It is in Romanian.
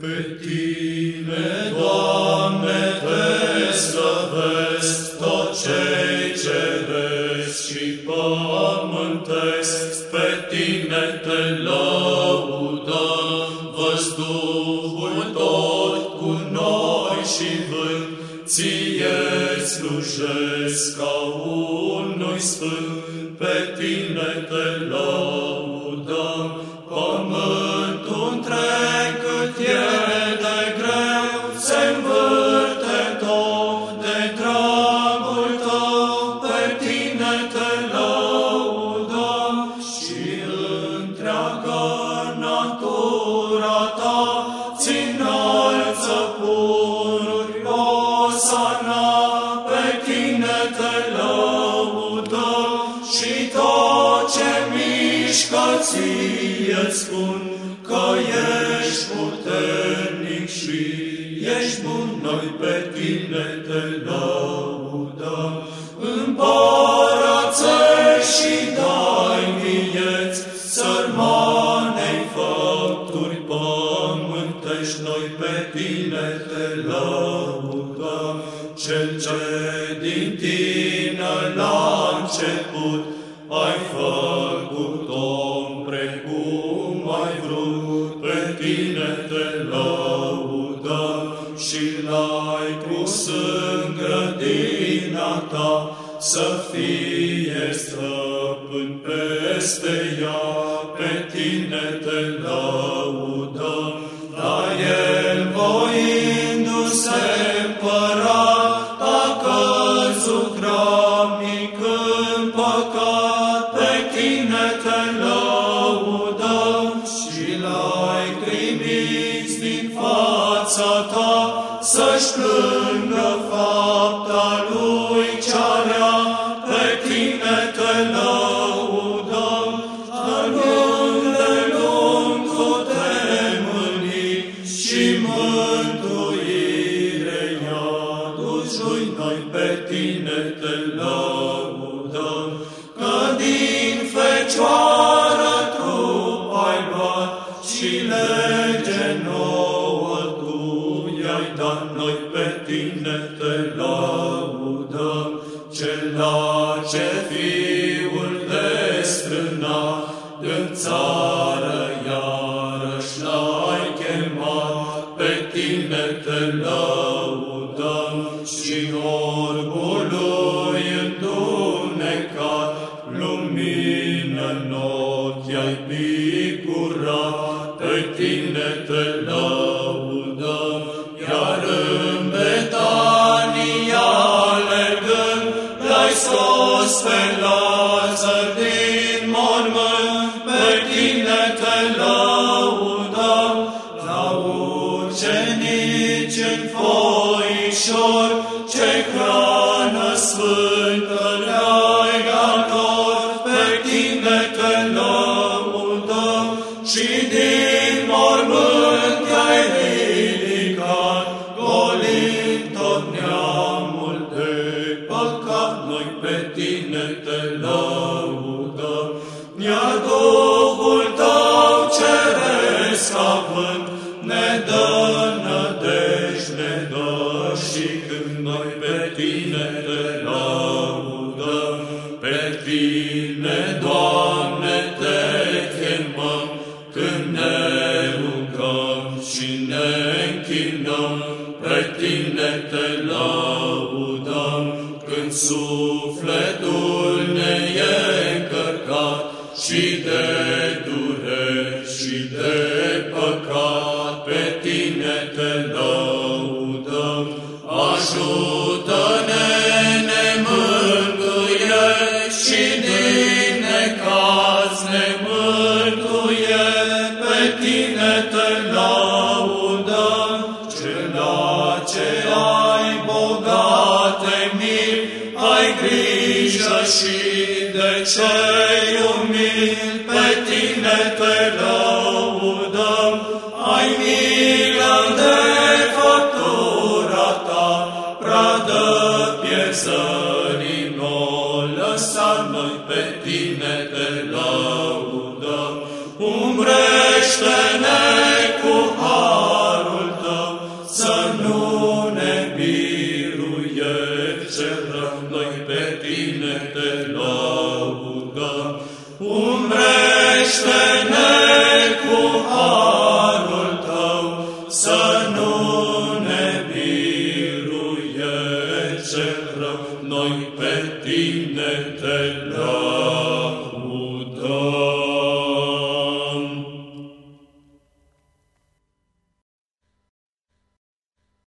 Pe tine, Doamne, te slăvesc, tot cei ceresc și pământesc, pe tine te lăudăm, văzduhul tot cu noi și vânt, ție slujesc ca unui sfânt, pe tine te lăudăm, mișcă ție spun că ești puternic și ești bun, noi pe tine te lăudăm. Împărațe și dai vieți, sărmanei făpturi pământești, noi pe tine te lăudăm. Cel ce din tine la început ai făcut l-ai pus în grădina ta să fie stăpân peste ea, pe tine te lăudăm, dar el voindu-se împărat, a căzut grabnic în păcat, pe tine te lăudăm și l-ai trimis din fața ta să-și plângă și mântuire i-aduci noi pe tine te lăudăm, că din fecioară trup ai luat și lege nouă tu i-ai dat, noi pe tine te lăudăm, cel la ce fiul destrânat în țară tine te lăudăm și orbului întunecat, lumină în ochi ai picurat, pe tine te lăudăm, iar în Betania alergând, l-ai scos pe Lazar din mormânt, pe tine te lăudăm, foișor, ce hrană sfântă le-ai dat lor, pe tine te lăudăm și din noi pe tine te lăudăm, pe tine, Doamne, te chemăm, când ne rugăm și ne închinăm, pe tine te lăudăm, când sufletul ne e încărcat și de dureri și de și de cei umili, pe tine te laudăm, ai milă de făptura ta, pradă pierzării n-o lăsa, noi pe tine te laudăm, umbrește-ne cu harul te te laudam.